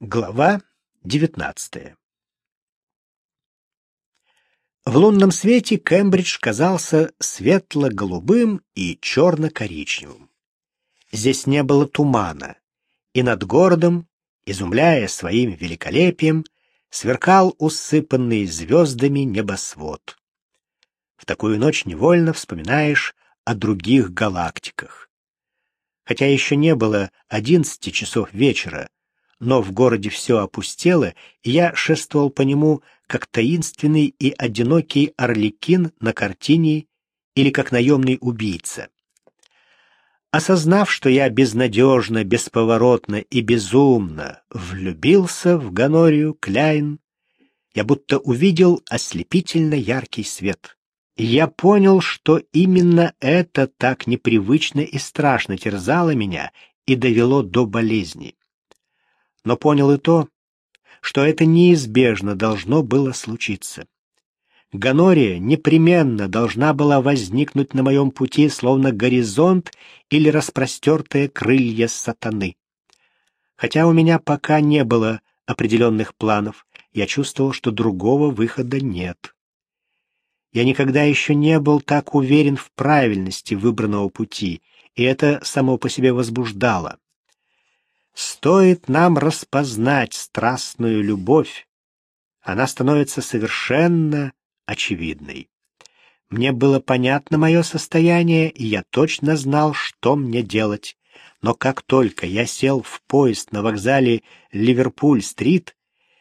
Глава девятнадцатая В лунном свете Кембридж казался светло-голубым и черно-коричневым. Здесь не было тумана, и над городом, изумляя своим великолепием, сверкал усыпанный звездами небосвод. В такую ночь невольно вспоминаешь о других галактиках. Хотя еще не было одиннадцати часов вечера, но в городе все опустело, и я шествовал по нему, как таинственный и одинокий орликин на картине или как наемный убийца. Осознав, что я безнадежно, бесповоротно и безумно влюбился в Ганорию Кляйн, я будто увидел ослепительно яркий свет. Я понял, что именно это так непривычно и страшно терзало меня и довело до болезни но понял и то, что это неизбежно должно было случиться. Ганория непременно должна была возникнуть на моем пути, словно горизонт или распростертые крылья сатаны. Хотя у меня пока не было определенных планов, я чувствовал, что другого выхода нет. Я никогда еще не был так уверен в правильности выбранного пути, и это само по себе возбуждало. Стоит нам распознать страстную любовь, она становится совершенно очевидной. Мне было понятно мое состояние, и я точно знал, что мне делать. Но как только я сел в поезд на вокзале Ливерпуль-стрит,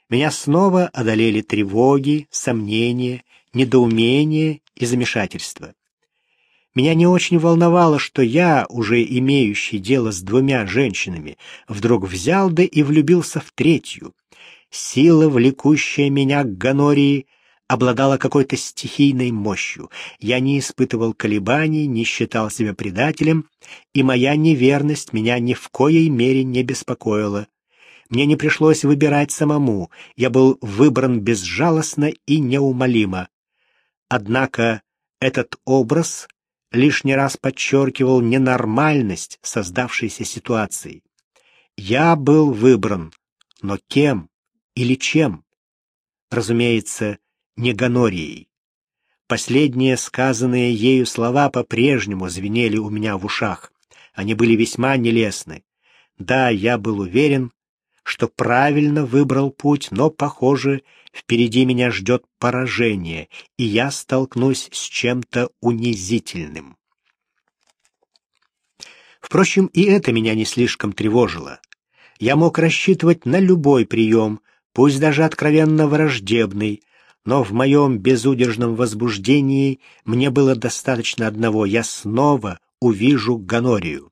меня снова одолели тревоги, сомнения, недоумение и замешательство. Меня не очень волновало, что я, уже имеющий дело с двумя женщинами, вдруг взял да и влюбился в третью. Сила, влекущая меня к Ганории, обладала какой-то стихийной мощью. Я не испытывал колебаний, не считал себя предателем, и моя неверность меня ни в коей мере не беспокоила. Мне не пришлось выбирать самому, я был выбран безжалостно и неумолимо. Однако этот образ лишний раз подчеркивал ненормальность создавшейся ситуации. Я был выбран, но кем или чем? Разумеется, не Гонорией. Последние сказанные ею слова по-прежнему звенели у меня в ушах. Они были весьма нелестны. Да, я был уверен, что правильно выбрал путь, но, похоже, впереди меня ждет поражение, и я столкнусь с чем-то унизительным. Впрочем, и это меня не слишком тревожило. Я мог рассчитывать на любой прием, пусть даже откровенно враждебный, но в моем безудержном возбуждении мне было достаточно одного — я снова увижу Ганорию.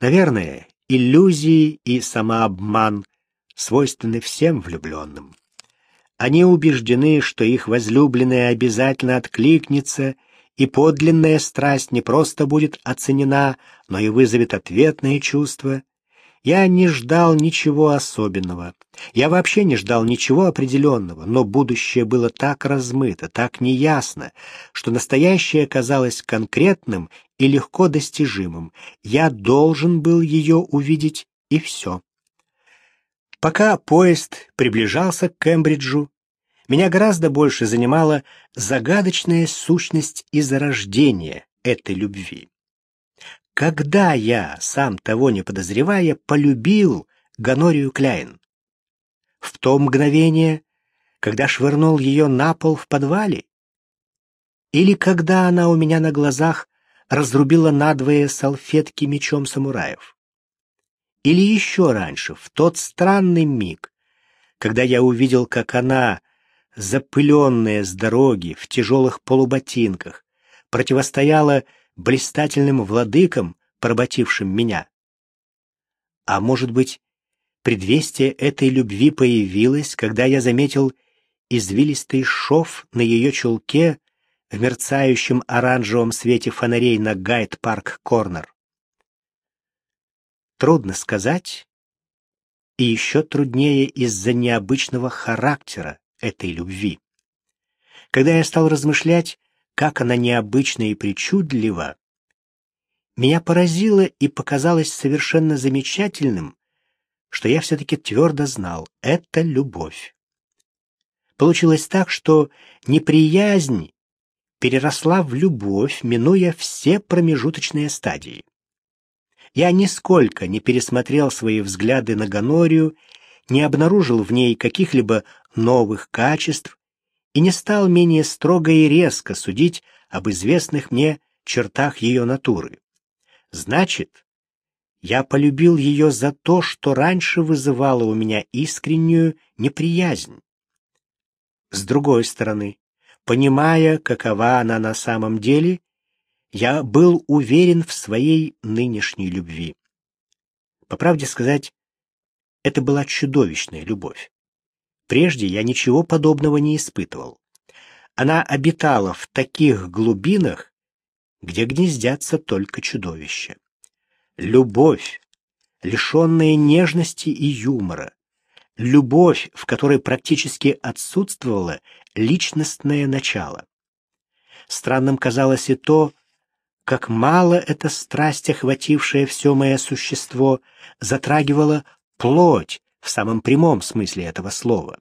Наверное, иллюзии и самообман свойственны всем влюбленным. Они убеждены, что их возлюбленная обязательно откликнется, и подлинная страсть не просто будет оценена, но и вызовет ответные чувства. Я не ждал ничего особенного. Я вообще не ждал ничего определенного, но будущее было так размыто, так неясно, что настоящее казалось конкретным и легко достижимым. Я должен был ее увидеть, и все. Пока поезд приближался к Кембриджу, меня гораздо больше занимала загадочная сущность и зарождение этой любви. Когда я, сам того не подозревая, полюбил Ганорию Кляйн? В то мгновение, когда швырнул ее на пол в подвале? Или когда она у меня на глазах разрубила надвое салфетки мечом самураев? Или еще раньше, в тот странный миг, когда я увидел, как она, запыленная с дороги, в тяжелых полуботинках, противостояла блистательным владыкам, поработившим меня. А может быть, предвестие этой любви появилось, когда я заметил извилистый шов на ее чулке в мерцающем оранжевом свете фонарей на Гайд-парк-корнер. Трудно сказать, и еще труднее из-за необычного характера этой любви. Когда я стал размышлять, как она необычна и причудлива, меня поразило и показалось совершенно замечательным, что я все-таки твердо знал — это любовь. Получилось так, что неприязнь переросла в любовь, минуя все промежуточные стадии. Я нисколько не пересмотрел свои взгляды на Ганорию, не обнаружил в ней каких-либо новых качеств и не стал менее строго и резко судить об известных мне чертах ее натуры. Значит, я полюбил ее за то, что раньше вызывало у меня искреннюю неприязнь. С другой стороны, понимая, какова она на самом деле, я был уверен в своей нынешней любви. По правде сказать, это была чудовищная любовь. Прежде я ничего подобного не испытывал. Она обитала в таких глубинах, где гнездятся только чудовища. Любовь, лишенная нежности и юмора, любовь, в которой практически отсутствовало личностное начало. Странным казалось и то, как мало эта страсть, охватившая все мое существо, затрагивала плоть в самом прямом смысле этого слова.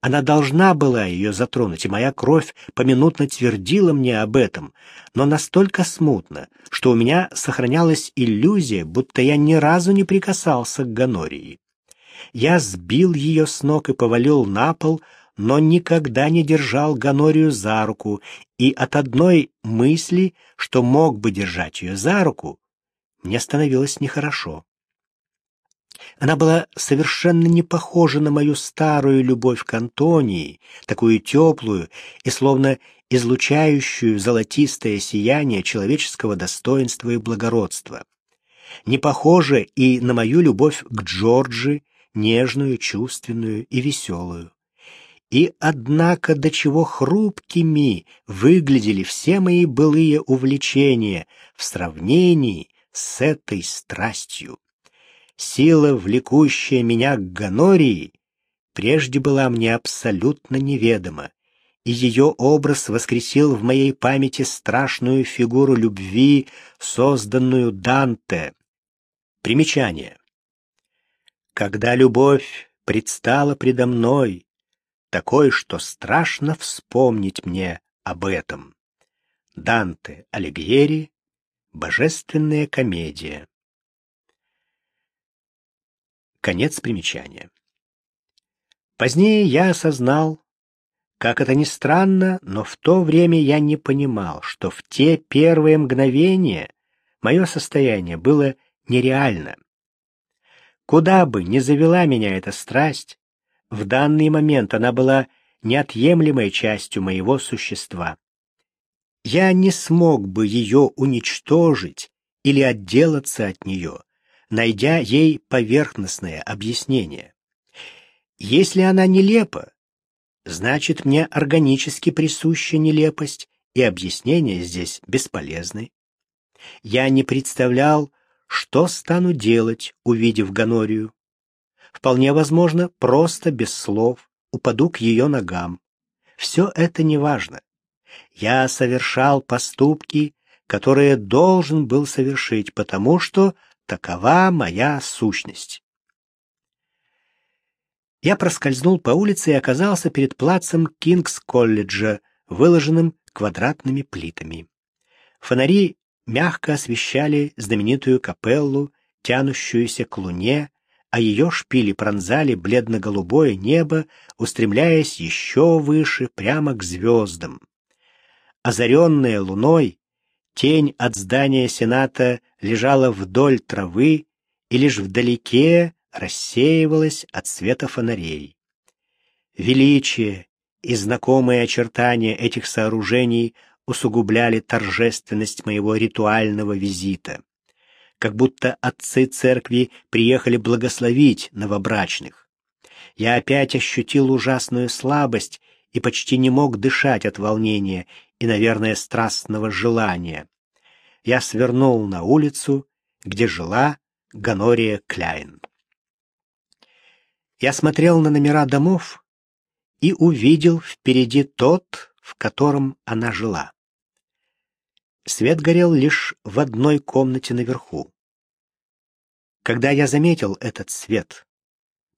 Она должна была ее затронуть, и моя кровь поминутно твердила мне об этом, но настолько смутно, что у меня сохранялась иллюзия, будто я ни разу не прикасался к Ганории. Я сбил ее с ног и повалил на пол, но никогда не держал Ганорию за руку, и от одной мысли, что мог бы держать ее за руку, мне становилось нехорошо. Она была совершенно не похожа на мою старую любовь к Антонии, такую теплую и словно излучающую золотистое сияние человеческого достоинства и благородства. Не похожа и на мою любовь к Джорджи, нежную, чувственную и веселую. И однако до чего хрупкими выглядели все мои былые увлечения в сравнении с этой страстью. Сила, влекущая меня к Ганории, прежде была мне абсолютно неведома, и ее образ воскресил в моей памяти страшную фигуру любви, созданную Данте. Примечание. Когда любовь предстала предо мной, такой, что страшно вспомнить мне об этом. Данте Алигьери «Божественная комедия». Конец примечания. Позднее я осознал, как это ни странно, но в то время я не понимал, что в те первые мгновения мое состояние было нереально. Куда бы ни завела меня эта страсть, в данный момент она была неотъемлемой частью моего существа. Я не смог бы ее уничтожить или отделаться от нее, найдя ей поверхностное объяснение. Если она нелепа, значит мне органически присуща нелепость, и объяснения здесь бесполезны. Я не представлял, что стану делать, увидев Ганорию. Вполне возможно, просто без слов упаду к ее ногам. Все это неважно. Я совершал поступки, которые должен был совершить, потому что Такова моя сущность. Я проскользнул по улице и оказался перед плацем Кингс-колледжа, выложенным квадратными плитами. Фонари мягко освещали знаменитую капеллу, тянущуюся к луне, а ее шпили пронзали бледно-голубое небо, устремляясь еще выше, прямо к звездам. Озаренная луной, Тень от здания Сената лежала вдоль травы и лишь вдалеке рассеивалась от света фонарей. Величие и знакомые очертания этих сооружений усугубляли торжественность моего ритуального визита, как будто отцы церкви приехали благословить новобрачных. Я опять ощутил ужасную слабость и почти не мог дышать от волнения и, наверное, страстного желания. Я свернул на улицу, где жила Ганория Кляйн. Я смотрел на номера домов и увидел впереди тот, в котором она жила. Свет горел лишь в одной комнате наверху. Когда я заметил этот свет,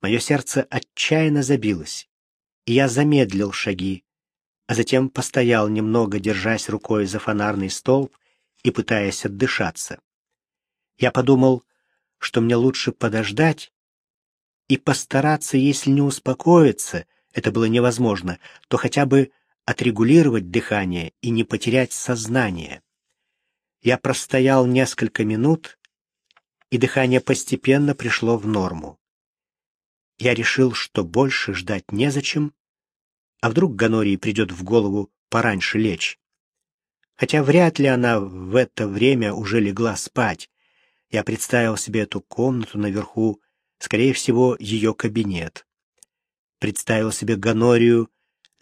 Мое сердце отчаянно забилось, и я замедлил шаги, а затем постоял немного, держась рукой за фонарный столб и пытаясь отдышаться. Я подумал, что мне лучше подождать и постараться, если не успокоиться, это было невозможно, то хотя бы отрегулировать дыхание и не потерять сознание. Я простоял несколько минут, и дыхание постепенно пришло в норму. Я решил, что больше ждать незачем, а вдруг Ганории придет в голову пораньше лечь. Хотя вряд ли она в это время уже легла спать. Я представил себе эту комнату наверху, скорее всего, ее кабинет. Представил себе Ганорию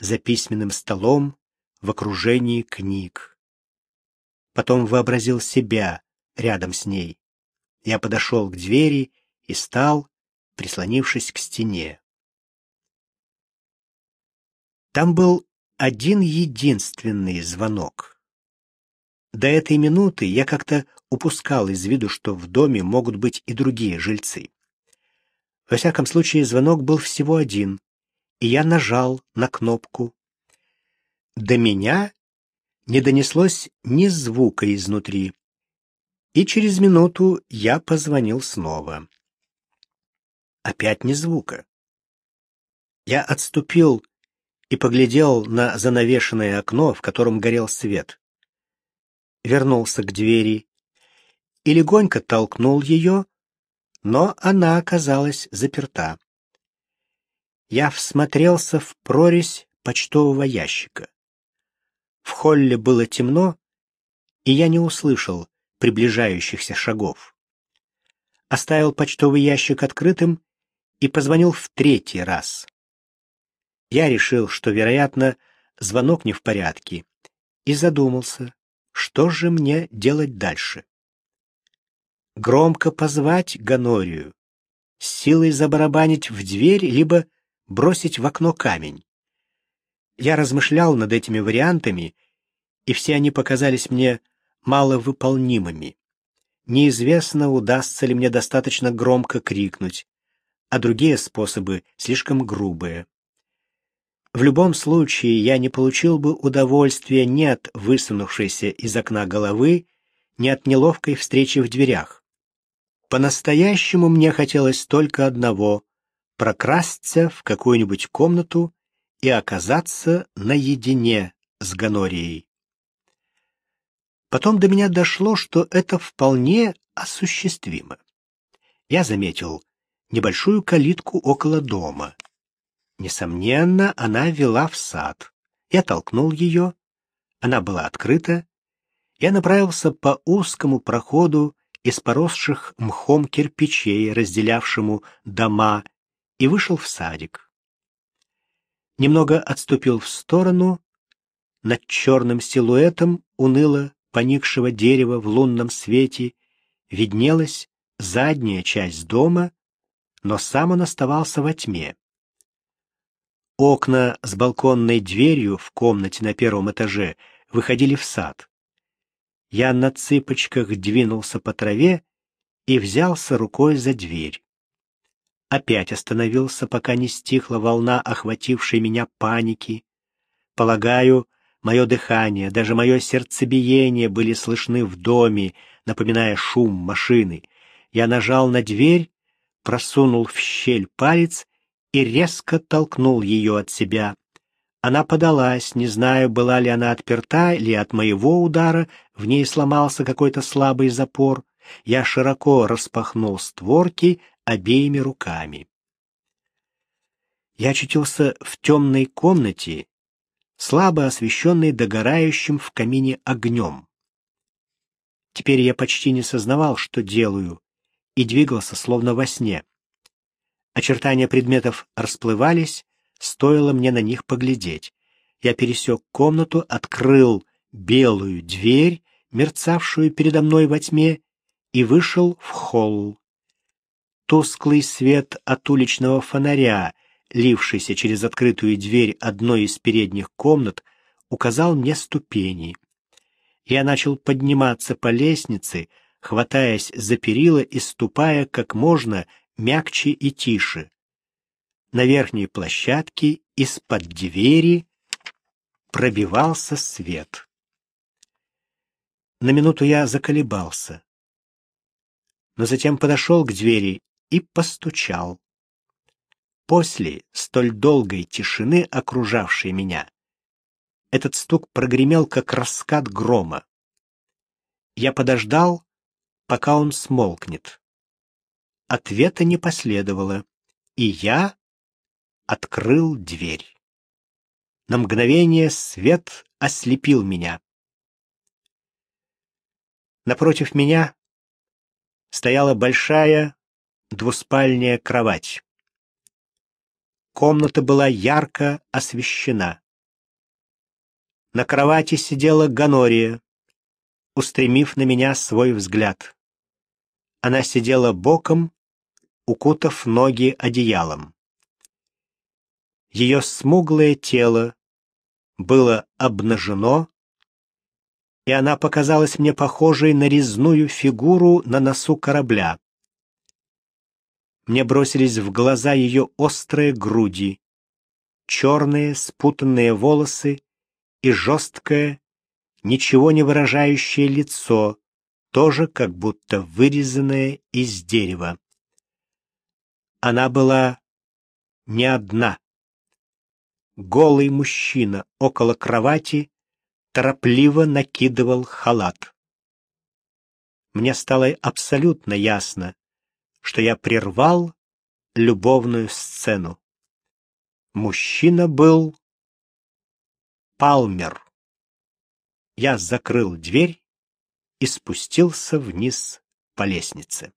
за письменным столом в окружении книг. Потом вообразил себя рядом с ней. Я подошел к двери и стал, прислонившись к стене. Там был один единственный звонок. До этой минуты я как-то упускал из виду, что в доме могут быть и другие жильцы. Во всяком случае, звонок был всего один, и я нажал на кнопку. До меня не донеслось ни звука изнутри, и через минуту я позвонил снова. Опять ни звука. Я отступил и поглядел на занавешенное окно, в котором горел свет. Вернулся к двери и легонько толкнул ее, но она оказалась заперта. Я всмотрелся в прорезь почтового ящика. В холле было темно, и я не услышал приближающихся шагов. Оставил почтовый ящик открытым и позвонил в третий раз. Я решил, что, вероятно, звонок не в порядке, и задумался, что же мне делать дальше громко позвать Ганорию, силой забарабанить в дверь, либо бросить в окно камень. Я размышлял над этими вариантами, и все они показались мне маловыполнимыми. Неизвестно, удастся ли мне достаточно громко крикнуть, а другие способы слишком грубые. В любом случае я не получил бы удовольствия ни от высунувшейся из окна головы, ни от неловкой встречи в дверях. По-настоящему мне хотелось только одного — прокрасться в какую-нибудь комнату и оказаться наедине с Ганорией. Потом до меня дошло, что это вполне осуществимо. Я заметил небольшую калитку около дома. Несомненно, она вела в сад. Я толкнул ее. Она была открыта. Я направился по узкому проходу из поросших мхом кирпичей, разделявшему дома, и вышел в садик. Немного отступил в сторону, над черным силуэтом уныло поникшего дерева в лунном свете виднелась задняя часть дома, но сам он оставался во тьме. Окна с балконной дверью в комнате на первом этаже выходили в сад. Я на цыпочках двинулся по траве и взялся рукой за дверь. Опять остановился, пока не стихла волна, охватившей меня паники. Полагаю, мое дыхание, даже мое сердцебиение были слышны в доме, напоминая шум машины. Я нажал на дверь, просунул в щель палец и резко толкнул ее от себя. Она подалась, не знаю, была ли она отперта или от моего удара, в ней сломался какой-то слабый запор. Я широко распахнул створки обеими руками. Я очутился в темной комнате, слабо освещенной догорающим в камине огнем. Теперь я почти не сознавал, что делаю, и двигался словно во сне. Очертания предметов расплывались, стоило мне на них поглядеть. Я пересек комнату, открыл белую дверь, мерцавшую передо мной во тьме, и вышел в холл. Тусклый свет от уличного фонаря, лившийся через открытую дверь одной из передних комнат, указал мне ступени. Я начал подниматься по лестнице, хватаясь за перила и ступая как можно мягче и тише. на верхней площадке из-под двери пробивался свет. На минуту я заколебался, но затем подошел к двери и постучал. После столь долгой тишины, окружавшей меня, этот стук прогремел, как раскат грома. Я подождал, пока он смолкнет. Ответа не последовало, и я открыл дверь. На мгновение свет ослепил меня. Напротив меня стояла большая двуспальная кровать. Комната была ярко освещена. На кровати сидела Ганория, устремив на меня свой взгляд. Она сидела боком, укутав ноги одеялом. Ее смуглое тело было обнажено, и она показалась мне похожей на резную фигуру на носу корабля. Мне бросились в глаза ее острые груди, черные спутанные волосы и жесткое, ничего не выражающее лицо, тоже как будто вырезанное из дерева. Она была не одна. Голый мужчина около кровати торопливо накидывал халат. Мне стало абсолютно ясно, что я прервал любовную сцену. Мужчина был Палмер. Я закрыл дверь и спустился вниз по лестнице.